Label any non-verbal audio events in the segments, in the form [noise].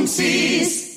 umsiehst.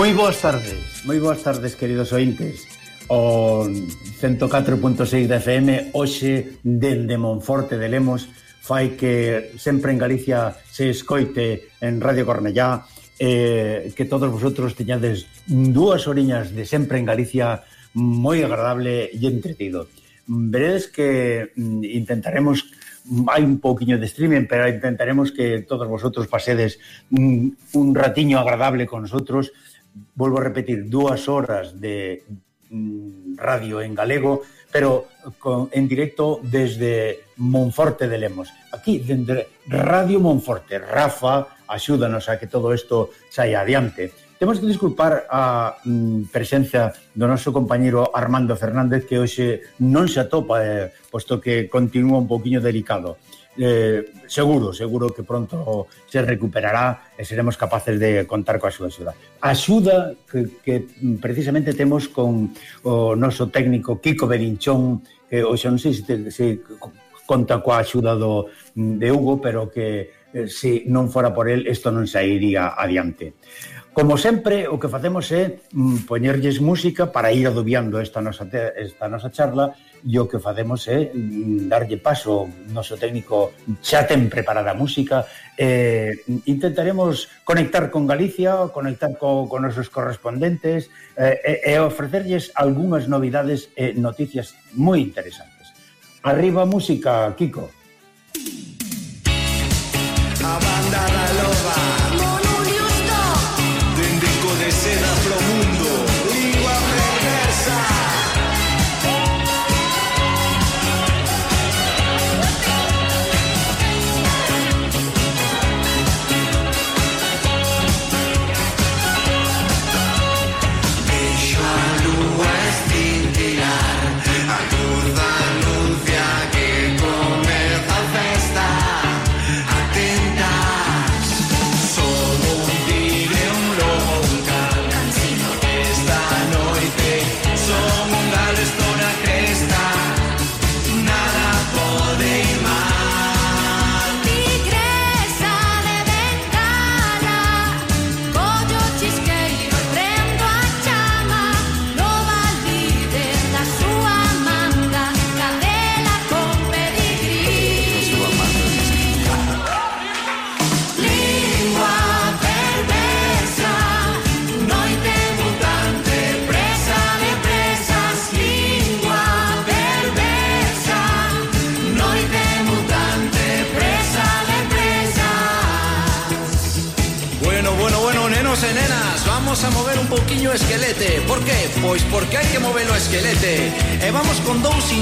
Moi boas tardes, moi boas tardes, queridos ointes. O 104.6 da FM, hoxe, dende Monforte de Lemos, fai que sempre en Galicia se escoite en Radio Cornellá, eh, que todos vosotros teñades dúas oriñas de sempre en Galicia moi agradable e entretido. Veredes que mm, intentaremos hai un pouquiño de streaming, pero intentaremos que todos vosotros pasedes un, un ratiño agradable con nosotros volvo a repetir, dúas horas de mm, radio en galego, pero con, en directo desde Monforte de Lemos. Aquí, dende Radio Monforte. Rafa, axúdanos a que todo isto saia adiante. Temos que disculpar a mm, presenza do noso compañero Armando Fernández, que hoxe non se atopa, eh, posto que continúa un poquinho delicado eh, seguro, seguro que pronto se recuperará e seremos capaces de contar coa súa axuda. A axuda que, que precisamente temos con o noso técnico Kiko Berinchón, que hoxe non sei se, te, se conta coa axuda do, de Hugo, pero que eh, se non fora por el isto non sairía adiante. Como sempre, o que facemos é mm, poñerlles música para ir adobiando esta nosa, esta nosa charla e o que facemos é mm, darlle paso noso técnico xa ten preparada a música eh, intentaremos conectar con Galicia conectar co, con nosos correspondentes eh, eh, eh e, e ofrecerlles algunhas novidades e eh, noticias moi interesantes Arriba música, Kiko!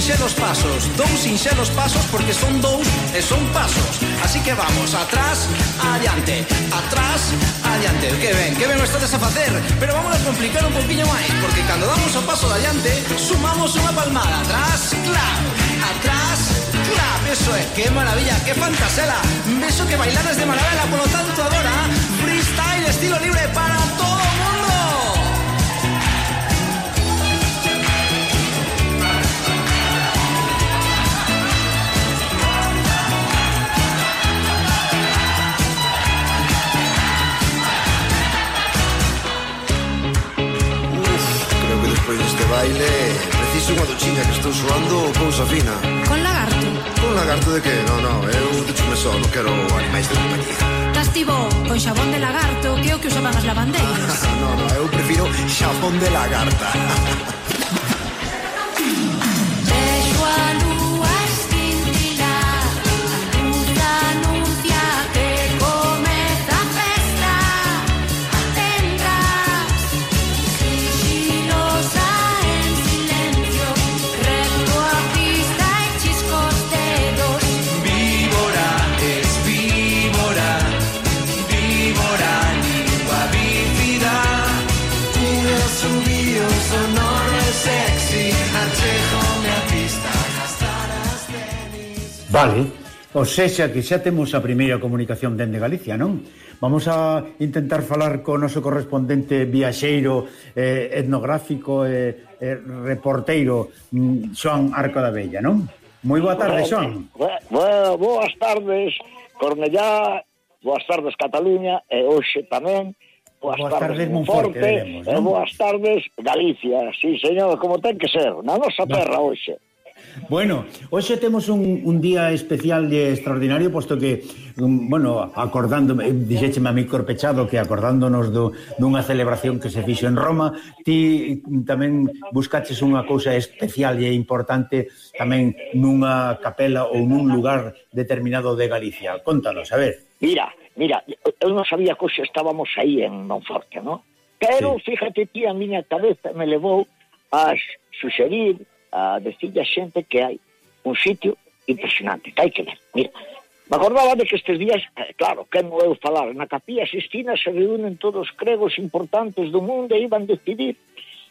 sinxelos pasos, dous sinxelos pasos porque son dous e son pasos. Así que vamos, atrás, adiante, atrás, adiante. Que ben, que ben o estades a facer, pero vamos a complicar un poquinho máis, porque cando damos o paso de adiante, sumamos unha palmada, atrás, clap, atrás, clap. Eso é, que maravilla, que fantasela. Beso que bailares de maravela, por lo tanto agora, freestyle estilo libre para todos. con xabón de lagarto que é o que usaban as lavandeiras. Ah, no, no, eu prefiro xabón de lagarta. [laughs] Vale, o sexa que xa temos a primeira comunicación dende Galicia, non? Vamos a intentar falar co noso correspondente viaxeiro eh, etnográfico e eh, eh, reporteiro mm, Xoan Arco da Bella, non? Moi boa tarde, Xoan. Bueno, bueno, boas tardes, Cornellá, boas tardes, Cataluña, e hoxe tamén Boas, boas tardes, tardes Monforte, Monforte veremos, e boas tardes, Galicia. Sí, señor, como ten que ser, na nosa terra hoxe. Bueno, hoxe temos un, un día especial e extraordinario posto que, um, bueno, acordándome, eh, dixécheme a mi corpechado que acordándonos do, dunha celebración que se fixo en Roma, ti tamén buscaches unha cousa especial e importante tamén nunha capela ou nun lugar determinado de Galicia. Contanos, a ver. Mira, mira, eu non sabía que hoxe estábamos aí en Monforte, non? Pero, sí. fíjate ti, a miña cabeza me levou a suxerir a decirle a xente que hai un sitio impresionante, que hai que ver. Mira, me acordaba de que estes días, eh, claro, que non eu falar, na capilla Sistina se reúnen todos os cregos importantes do mundo e iban decidir.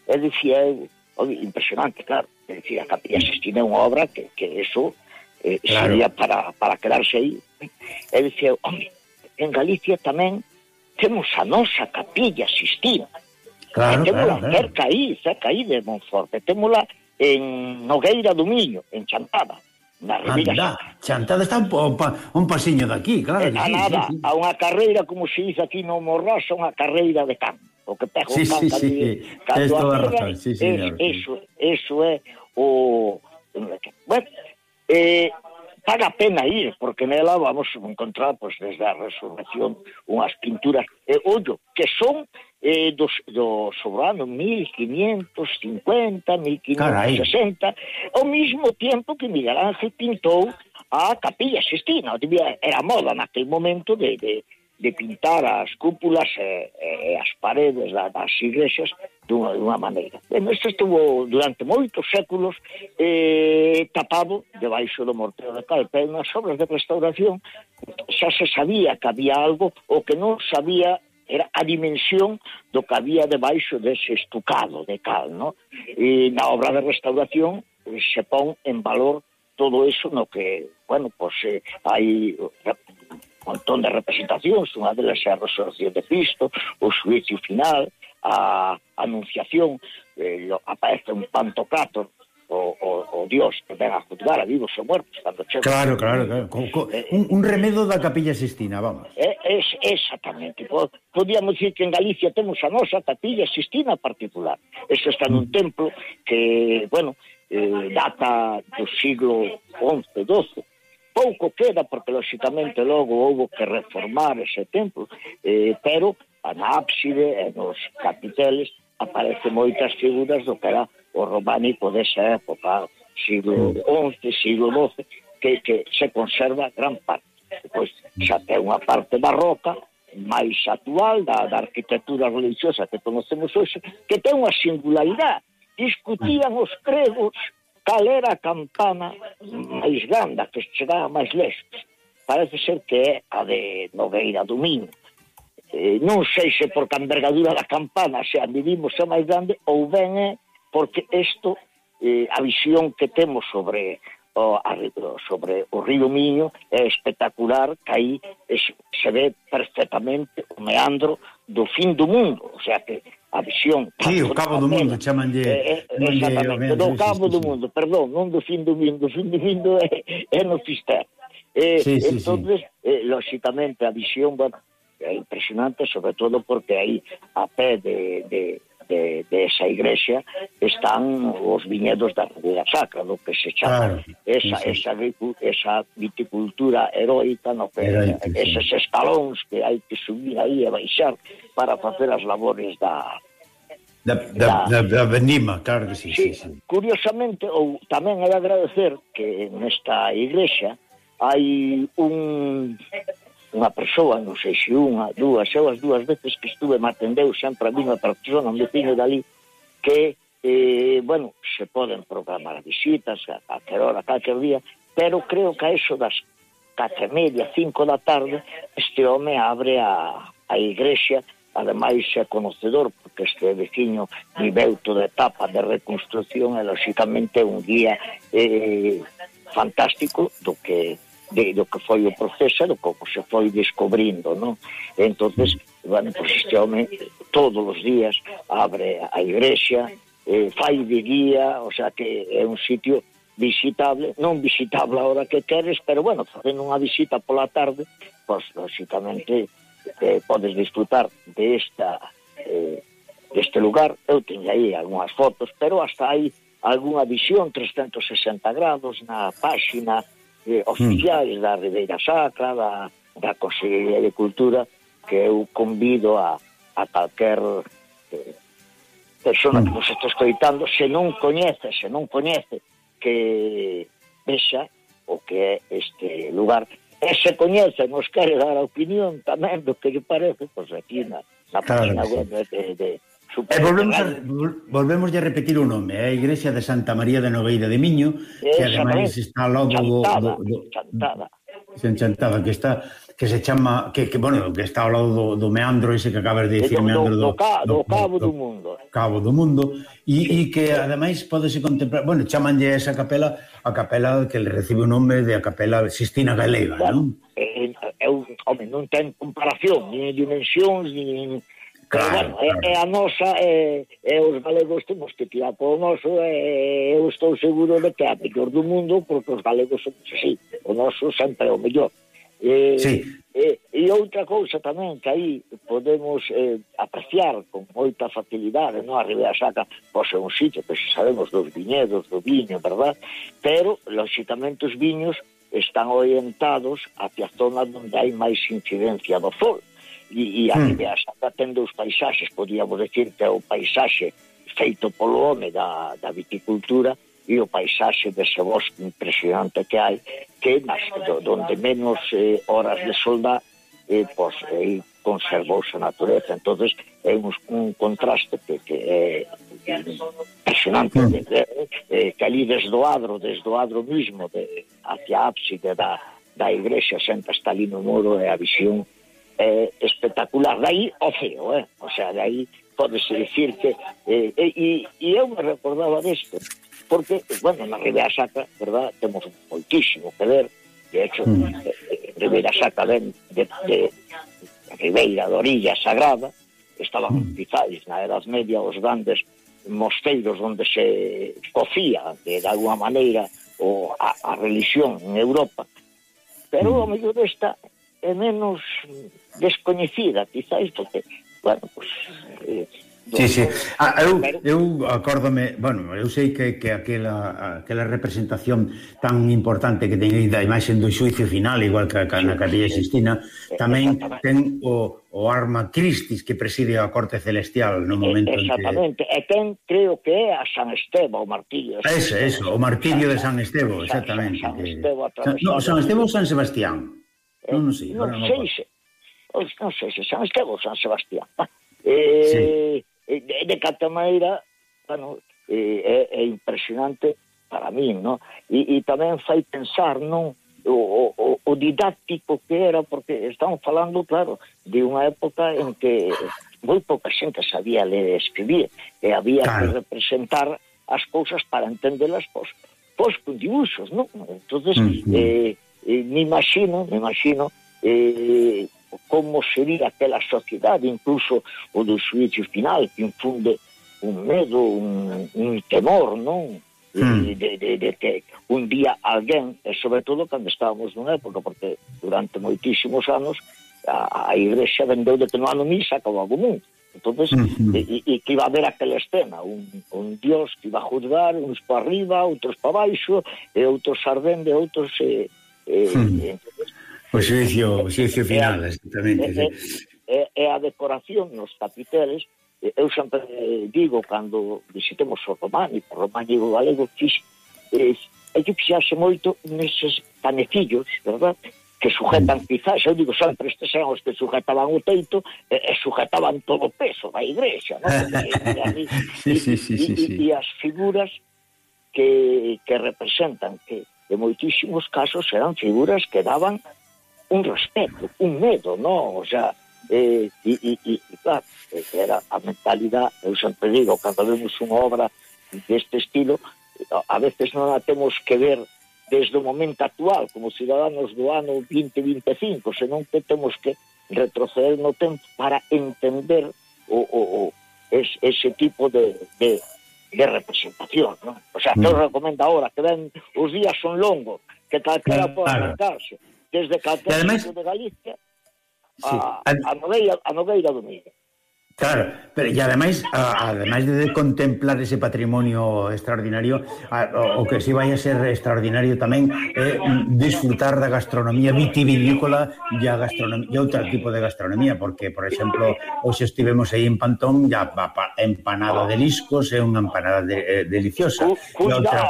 E dicía, impresionante, claro, e dicía, a capilla Sistina é unha obra que, que eso eh, claro. sería para, para quedarse aí. E dicía, home, en Galicia tamén temos a nosa capilla Sistina. Claro, e temos claro, cerca aí, cerca aí de Monforte, temos en Nogueira do Miño, en Chantada. Na Anda, Chantada está un, pa, un pasiño daqui, claro. Que eh, a sí, nada, sí, sí. a unha carreira, como se dice aquí no Morraso, unha carreira de campo. O que pega sí, o sí, sí, sí. Cando a razón, sí, señor. Eh, es, eso, eso é o... Bueno, eh, paga a pena ir, porque nela vamos encontrar pues, desde a resurrección unhas pinturas, e eh, ollo, que son eh, dos, do sobrano 1550, 1560, ao mismo tempo que Miguel Ángel pintou a Capilla Sistina, era moda naquele momento de, de, de pintar as cúpulas e, e as paredes das iglesias dunha, dunha maneira. Ben, isto estuvo durante moitos séculos eh, tapado debaixo do morteo de cal, e nas obras de restauración xa se sabía que había algo o que non sabía era a dimensión do que había debaixo dese estucado de cal, no? E na obra de restauración se pon en valor todo eso no que, bueno, pois pues, eh, hai un montón de representacións, unha delas é a resurrección de Cristo, o suicio final, a anunciación eh, aparece un pantocrator o, o, o Dios que ven a juzgar a vivos e muertos cando chega. Claro, claro, claro. Co, co, eh, un, un remedo da Capilla Sistina, vamos. É, eh, es, exactamente. Podíamos dicir que en Galicia temos a nosa Capilla Sistina particular. Eso está nun mm. templo que, bueno, eh, data do siglo XI, XII, pouco queda porque lóxicamente logo houve que reformar ese templo, eh, pero na ábside e nos capiteles aparecen moitas figuras do que era o románico desa época, siglo XI, siglo XII, que, que se conserva gran parte. Pois xa ten unha parte barroca, máis actual da, da arquitectura religiosa que conocemos hoxe, que ten unha singularidade. Discutían os gregos cal era a campana máis grande, que chegaba máis lexos. Parece ser que é a de Nogueira do Minho eh, non sei se por a envergadura da campana se a medimos é máis grande ou ben é porque isto eh, a visión que temos sobre o, a, sobre o río Miño é espectacular que aí es, se ve perfectamente o meandro do fin do mundo o sea que a visión sí, o cabo do mundo chamanlle eh, eh, exactamente, do cabo do mundo, perdón non do fin do mundo, o fin do mundo [laughs] é, é no Fister eh, sí, sí, entonces, sí. eh, lóxicamente a visión bueno, é impresionante, sobre todo porque aí a pé de, de, de, de esa igrexa están os viñedos da Rubia Sacra, do que se chama claro, esa, sí. esa, esa viticultura heroica, no que, heroica, eses sí. escalóns que hai que subir aí e baixar para facer as labores da, Da, da, da, da Benima, claro que sí, sí, sí, sí. Curiosamente, ou tamén é agradecer que nesta igrexa hai un unha persoa, non sei se unha, dúas, eu as dúas veces que estuve me atendeu sempre a unha persona, un vecino dali, que, eh, bueno, se poden programar visitas a calquer hora, a calquer día, pero creo que a eso das catro e media, cinco da tarde, este home abre a, a igrexa, ademais é conocedor, porque este veciño viveu toda etapa de reconstrucción e, lóxicamente, un guía eh, fantástico do que de, do que foi o proceso e do pouco se foi descobrindo, non? entonces, bueno, pues este home todos os días abre a igrexa, eh, fai de guía, o sea que é un sitio visitable, non visitable a hora que queres, pero bueno, facendo unha visita pola tarde, pois, pues, lóxicamente, eh, podes disfrutar de esta, eh, deste lugar. Eu teño aí algunhas fotos, pero hasta hai algunha visión 360 grados na páxina, eh, oficiais hmm. da Ribeira Sacra, da, da Consellería de Cultura, que eu convido a, a calquer eh, persona que hmm. nos está escoitando, se non coñece, se non coñece, que vexa o que é este lugar. E se coñece, nos quere dar a opinión tamén do que lle parece, pois pues, aquí na, na página claro, web sí. de, de, E volvemos, a, volvemos a repetir o nome, é a Igrexa de Santa María de Noveira de Miño, que ademais está logo do, do, do, Chantada. Se enchantada, que está que se chama que, que bueno, que está ao lado do, do meandro ese que acabas de dicir, do, meandro do, do, ca, do, do Cabo do, Mundo. Eh. Cabo do Mundo e, e que ademais podese contemplar, bueno, chamanlle esa capela a capela que le recibe o nome de a capela Sistina Galega, bueno, non? Eh, é, eh, eu, home, non ten comparación, nin dimensións, nin Claro, bueno, claro. É, a nosa, é, é os galegos temos que tirar polo noso, e eu estou seguro de que é a mellor do mundo, porque os galegos somos así, o noso sempre é o mellor. E, sí. e, e outra cousa tamén que aí podemos eh, apreciar con moita facilidade, non? A Ribeira pois é un sitio que se sabemos dos viñedos, do viño, verdad? Pero, lógicamente, os viños están orientados hacia zonas onde hai máis incidencia do sol. E, e a Ribeas mm. anda ten dous paisaxes, podíamos decir que é o paisaxe feito polo home da, da viticultura e o paisaxe dese bosque impresionante que hai, que nas, donde menos eh, horas de sol dá, eh, pois, eh, conservouse a natureza. entonces é un, un contraste que, que é impresionante. Hmm. de, De, eh, que ali desde o adro, desde o adro mismo, de, hacia a ábside da, da igrexa, sempre está ali no muro, e a visión eh, espectacular. Daí o feo, eh? o sea, daí podese dicir que... Eh, e, e, e eu me recordaba desto, porque, bueno, na Ribeira Sacra, verdad, temos moitísimo que ver, de hecho, mm. Eh, Ribeira Sacra ven de, de, de Ribeira de Orilla Sagrada, estaban mm. pitáis na Edad Media os grandes mosteiros onde se cocía de, de alguma maneira o a, a religión en Europa. Pero mm. o mellor esta é menos descoñecida, quizás porque, bueno, pues, eh. Sí, sí. Ah, eu, eu acórdome, bueno, eu sei que, que aquela, aquela representación tan importante que ten da imaxe do xuicio final, igual que, que na Capilla Sistina, eh, tamén ten o, o arma Cristis que preside a Corte Celestial no eh, momento Exactamente, en que... e ten creo que é a San Esteban, o martirio. Ese, eso, o martirio de San Estevo exactamente. San, San Esteban, no, San Estevo ou San Sebastián? non, sei, non, non sei se non sei se San Esteban ou San Sebastián eh, sí. de, de cata maneira bueno, eh, é, é impresionante para min, no? E, e tamén fai pensar, non? O, o, o didáctico que era, porque estamos falando, claro, de unha época en que moi pouca xente sabía ler e escribir, e había claro. que representar as cousas para entendelas, pois, pois con dibuixos, non? Entón, uh mm, -huh. Mm. eh, eh, me imagino, me imagino eh, como sería aquela sociedade, incluso o do suicio final, que infunde un medo, un, un temor, non? Mm. De, de, de que un día alguén, e sobre todo cando estábamos nunha época, porque durante moitísimos anos a, a Igrexa vendeu de que non ano misa como algo mundo. entonces e, e que iba a haber aquela escena, un, un dios que iba a juzgar uns para arriba, outros para baixo, e outros ardende, outros... Eh, Eh, hmm. eh, o xuicio, o xuicio final, exactamente. E, e, e a decoración nos capiteles, eu sempre digo cando visitemos o románico, o románico galego, fixe, eh, hai que fixarse moito neses canecillos, verdad? que sujetan mm. quizás, eu digo sempre estes eran os que sujetaban o teito e, e sujetaban todo o peso da igrexa non? [laughs] E, sí, sí, sí, sí, sí. e as figuras que, que representan que, de moitísimos casos eran figuras que daban un respeto, un medo, non? O sea, eh, e, e, e, e claro, eh, era a mentalidade, eu sempre digo, cando vemos unha obra deste estilo, a veces non a temos que ver desde o momento actual, como cidadanos do ano 2025, senón que temos que retroceder no tempo para entender o, o, o es, ese tipo de, de, de representación, ¿no? O sea, que os mm. recomendo ahora, que ven, os días son longos, que calquera pode arrancarse, desde Caltero además... de Galicia a, sí. a, Nogueira, a Nogueira do Miño. Claro, pero e ademais, a, ademais de contemplar ese patrimonio extraordinario, a, o, o que si vai a ser extraordinario tamén é eh, disfrutar da gastronomía vitivinícola e a gastronomía e outro tipo de gastronomía, porque por exemplo, hoxe estivemos aí en Pantón, ya empanada de liscos, é unha empanada de, eh, deliciosa. Cus, outra,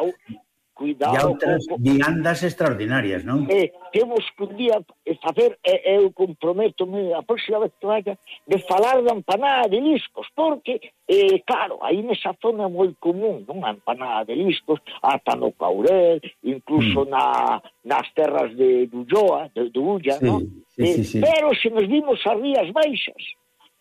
Cuidado viandas, con... viandas extraordinarias, non? Eh, temos que un día facer, eh, eu comprometo a próxima vez que vaya, de falar da empanada de liscos, porque, eh, claro, aí nesa zona é moi común, non? A empanada de liscos, ata no Caurel, incluso mm. na, nas terras de Ulloa, de, de Ulla, sí, non? Sí, eh, sí, sí. Pero se nos vimos as Rías Baixas,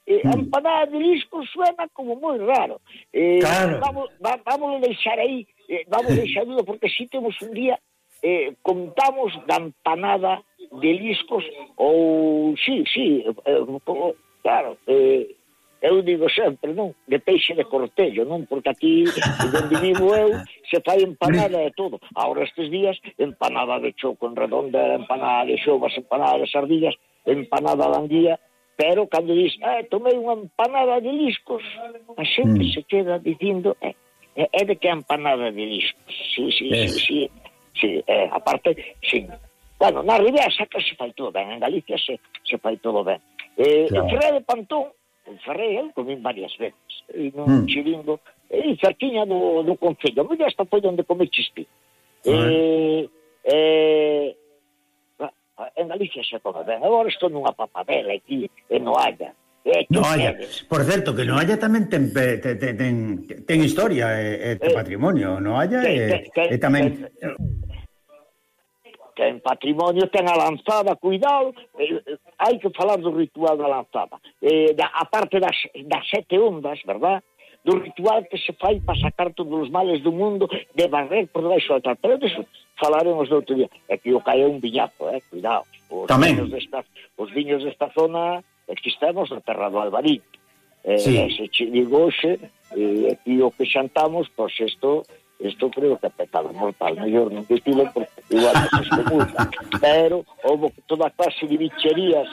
Eh, a mm. empanada de liscos suena como moi raro. Eh, claro. Vamos, va, vamos deixar aí eh, vamos [laughs] deixándolo porque si temos un día eh, contamos da empanada de liscos ou sí, sí, eh, claro, eh, eu digo sempre, non, de peixe de cortello, non, porque aquí onde vivo eu se fai empanada de todo. Agora estes días empanada de choco en redonda, empanada de xovas, empanada de sardillas, empanada de anguía, pero cando dis, eh, tomei unha empanada de liscos, a xente mm. se queda dicindo, eh, é de que empanada de disco. Sí, sí, sí, eh. sí, sí, eh, aparte, sí. Bueno, na Ribeira Sacra se fai todo ben, en Galicia se, se fai todo ben. Eh, claro. Ferré de Pantón, en Ferré, eu comín varias veces, e non mm. Chiringo, e cerquiña do, do Concello. Mira, hasta foi onde comí chispi. Mm. Eh, eh, en Galicia se come ben. Agora estou nunha papadela aquí, en Oalla. Eh, no haya. Por certo, que no haya tamén ten, ten, ten, ten historia e eh, eh, patrimonio, no haya e eh, e eh, tamén... Ten, patrimonio, ten a lanzada, cuidado, eh, eh hai que falar do ritual da lanzada. Eh, da, a parte das, das sete ondas, verdad? do ritual que se fai para sacar todos os males do mundo de barrer por debaixo do altar. Pero disso falaremos outro día. É que o cae un viñazo, eh? cuidado. Os Tamén. Viños desta, os viños desta zona é que estamos na terra do Albarín. Eh, sí. Se che digo xe, eh, aquí o que xantamos, pois pues isto Isto creo que é pecado mortal, mellor non dicilo porque igual non se estimula. Pero houve toda clase de bicherías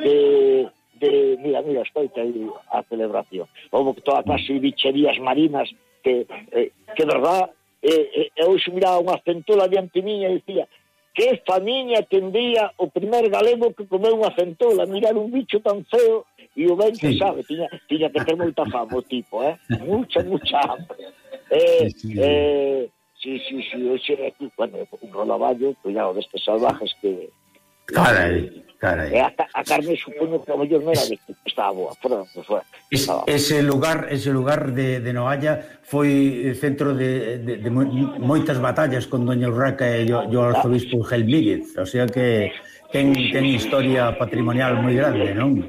de, de mira, mira, escoita aí a celebración. Houve toda clase de bicherías marinas que, eh, que verdad, eh, eh, eu miraba unha centola diante miña e dicía, que famiña tendría o primer galego que comeu unha centola, mirar un bicho tan feo e o ben que sí. sabe, tiña, tiña que ter moita fama o tipo, eh? [laughs] Mucha, mucha hambre. Eh, sí, sí. eh, sí, sí, sí, oxe, aquí, bueno, un rolaballo, cuidado, destes salvajes que Carai, carai. E a, a carne supoño que a mellor non era de que estaba boa, pero non foi. estaba. ese lugar, ese lugar de, de Noalla foi eh, centro de, de, de moitas batallas con Doña Urraca e o, o arzobispo Gelmíguez, o sea que ten, ten historia patrimonial moi grande, non?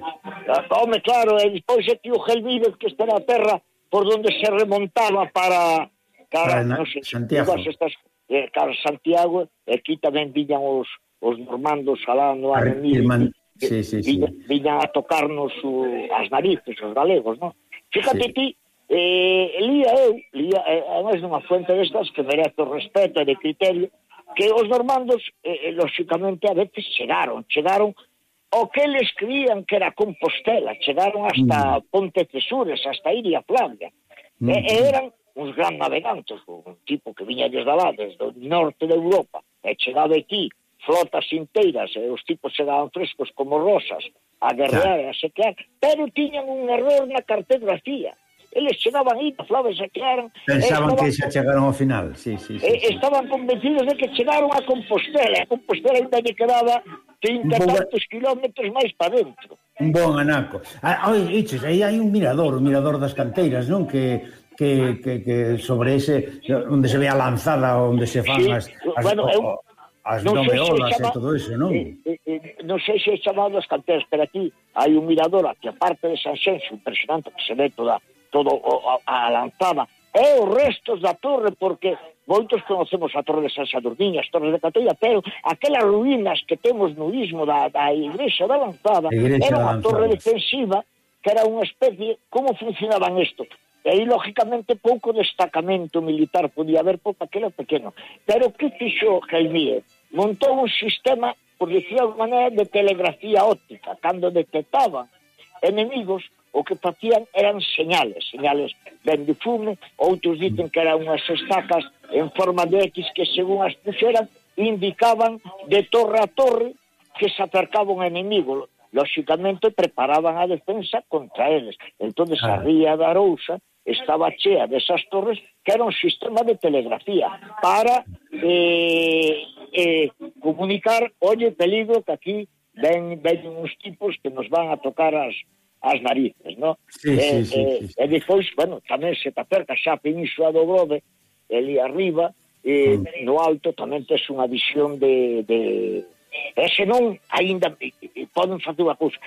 Ah, home, claro, e despois que o Gelmíguez que está na terra por donde se remontaba para cara, para na, no sé, Santiago. Estas, eh, cara Santiago, aquí tamén viñan os os normandos alá no ano mil sí, sí, sí. viñan a tocarnos o, as narices, os galegos, non? Fíjate sí. ti, eh, lía eu, lía, eh, además unha fuente destas que merece o respeto e de criterio, que os normandos, eh, eh, lóxicamente, a veces chegaron, chegaron o que eles creían que era Compostela, chegaron hasta mm. Ponte Cesures, hasta Iria Flavia, mm. e, e mm. eran uns gran navegantes, un tipo que viña desde lá, desde o norte de Europa, e chegaba aquí, flotas inteiras e os tipos chegaban frescos como rosas a guerrear e a sequear, pero tiñan un error na cartografía. Eles chegaban aí, flaves e sequearan... Eh, Pensaban estaban, que xa chegaron ao final, sí, sí, sí, e, sí. Estaban convencidos de que chegaron a Compostela, a Compostela ainda lle quedaba 30 tantos kilómetros máis para dentro. Un bon anaco. Ah, oi, iches, aí hai un mirador, o mirador das canteiras, non? Que que, que, que sobre ese onde se ve a lanzada onde se fan sí, as, as bueno, o, as non domeolas chama, e todo iso, non? Eh, eh, non sei se é chamado as canteras, pero aquí hai un mirador aquí, aparte de San Xenxo, impresionante, que se ve toda, todo a, a lanzada, e os restos da torre, porque moitos conocemos a torre de San Sadurniño, as torres de Catoia, pero aquelas ruínas que temos no ismo da, da igrexa da lanzada, igrexa era unha torre defensiva, que era unha especie, como funcionaban isto? E aí, lógicamente, pouco destacamento militar podía haber, porque aquilo pequeno. Pero que fixo Jaimíez? montou un sistema, por decir de alguma maneira, de telegrafía óptica. Cando detectaban enemigos, o que facían eran señales, señales ben difume, outros dicen que eran unhas estacas en forma de X que según as puxeran indicaban de torre a torre que se acercaba un enemigo. Lóxicamente preparaban a defensa contra eles. Entonces a Ría da Arousa estaba chea desas torres que era un sistema de telegrafía para eh, eh, comunicar, oye, peligro que aquí ven, ven uns tipos que nos van a tocar as, as narices, no? Sí, eh, eh, sí, sí, eh, sí. E depois, bueno, tamén se te acerca xa a Península do Grove, ali arriba, eh, mm. no alto tamén tes unha visión de... de e senón, ainda poden facer unha cousa.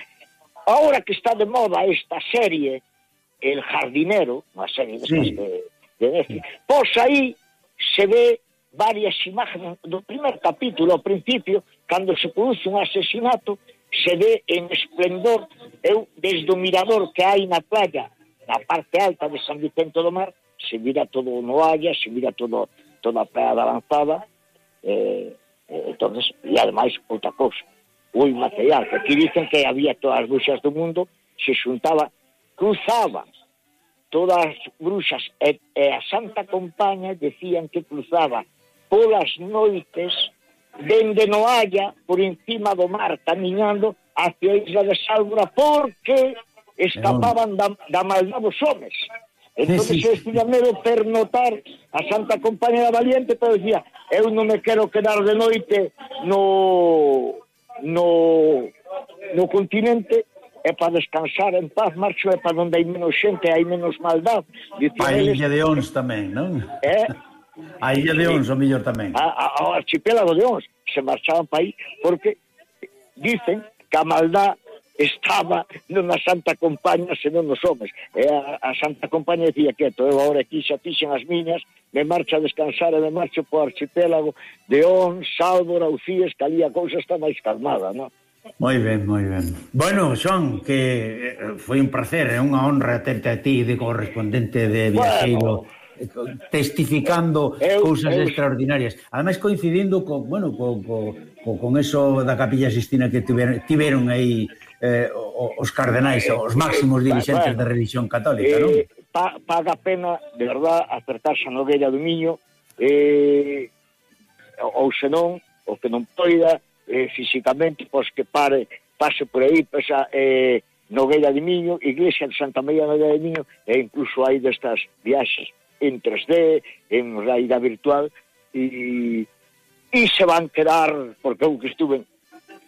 Ahora que está de moda esta serie El jardinero, unha serie de, sí. de, de Netflix, pois aí se ve varias imágenes do primer capítulo, ao principio, cando se produce un asesinato, se ve en esplendor, eu, desde o mirador que hai na playa, na parte alta de San Vicente do Mar, se mira todo o Noalla, se mira todo, toda a playa da Lanzada, eh, eh, entonces, e ademais, outra cousa, o material, que aquí dicen que había todas as bruxas do mundo, se xuntaba cruzaba. Todas as bruxas e, e a Santa Compaña decían que cruzaba polas noites dende Noalla por encima do mar camiñando hacia a isla de Sálvora porque escapaban da, da maldad dos homes. Entón, sí, sí. eu estive medo pernotar a Santa Compaña da Valiente, pero decía, eu non me quero quedar de noite no no no continente é para descansar en paz, marcho é para onde hai menos xente, hai menos maldad. Dicía a Illa de Ons tamén, non? É, a Illa de Ons, o mellor tamén. A, a, ao archipélago de Ons, se marchaban para aí, porque dicen que a maldad estaba non na Santa Compaña, senón nos homes. E a, a Santa Compaña dicía que eu agora aquí xa fixen as miñas, me marcho a descansar e me marcho po archipélago de Ons, Sálvora, Ucíes, que ali a cousa está máis calmada, non? Moi ben, moi ben. Bueno, Xoan, que eh, foi un placer, é eh, unha honra terte a ti de correspondente de Viaxeiro bueno, testificando eu, cousas eu... extraordinarias. Ademais coincidindo co, bueno, co, co, co, con eso da Capilla Sistina que tiveron, tiveron aí eh, os cardenais, eh, os máximos dirigentes de bueno, da religión católica, eh, non? Pa, paga pena, de verdad, acertarse a nogueira do Miño, eh, ou senón, o que non poida, eh, físicamente, pois que pare, pase por aí, pois, pesa, eh, Nogueira de Miño, Iglesia de Santa María Nogueira de Miño, e incluso hai destas viaxes en 3D, en realidad virtual, e, e se van quedar, porque eu que estuve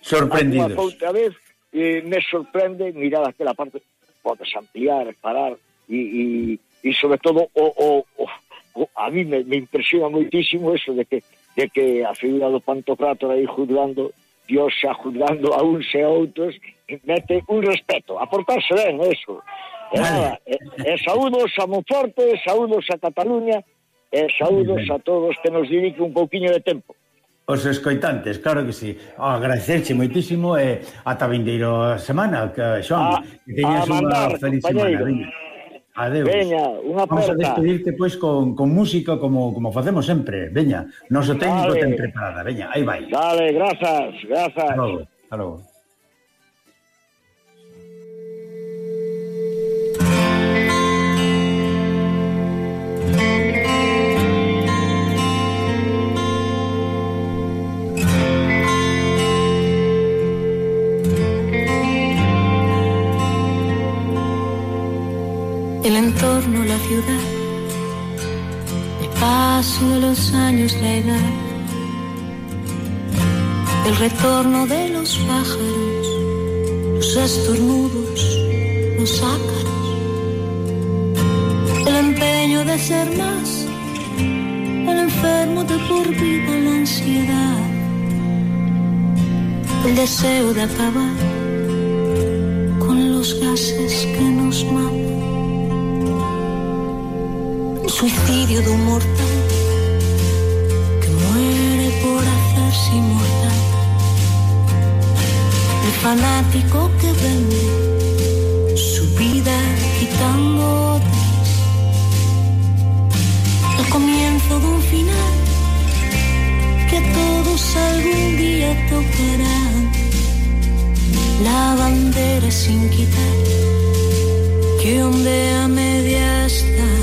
sorprendidos. Outra vez, eh, me sorprende mirar aquela parte, podes ampliar, parar, e, e, e sobre todo, o, o, o, a mí me, me impresiona moitísimo eso de que de que a figura do Pantocrátor aí juzgando, Dios xa juzgando a uns e a outros, mete un respeto, a portarse ben, eso. E nada, e, e saúdos a Monforte, saúdos a Cataluña, e saúdos a todos que nos dedique un pouquiño de tempo os escoitantes, claro que sí. Oh, agradecerche moitísimo e eh, ata vindeiro semana, que, Xoan, que teñas unha feliz semana. Vinha. Adeus. Veña, unha Vamos aperta. a despedirte pois con, con música como como facemos sempre. Veña, noso técnico vale. ten preparada. Veña, aí vai. Dale, grazas, grazas. Hasta logo. Hasta logo. El entorno, la ciudad, el paso de los años, la edad, el retorno de los pájaros, los estornudos, los ácaros, el empeño de ser más, el enfermo de por vida, la ansiedad, el deseo de acabar con los gases que nos matan suicidio de un mortal que muere por hacerse inmortal. El fanático que vende su vida quitando. El comienzo de un final que a todos algún día tocará. La bandera sin quitar que ondea media está.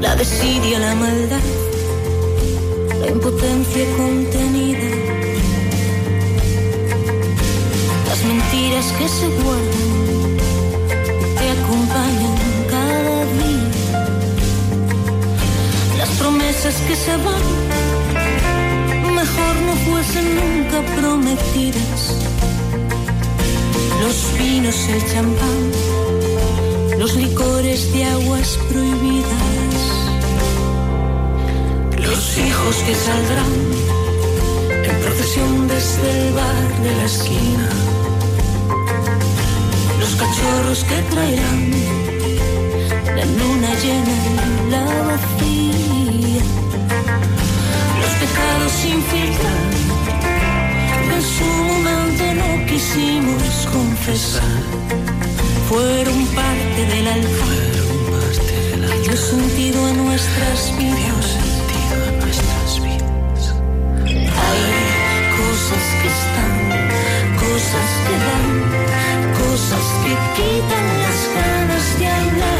La desidia, la maldad, la impotencia contenida, las mentiras que se guardan, te acompañan cada día, las promesas que se van, mejor no fuesen nunca prometidas, los vinos, el champán los licores de aguas prohibidas, los hijos que saldrán en procesión desde el bar de la esquina, los cachorros que traerán la luna llena y la vacía, los pecados sin filtrar que en su momento no quisimos confesar. Fueron parte del que dio sentido a nuestras vidas cosas que dan, cosas que quitan las ganas de hablar.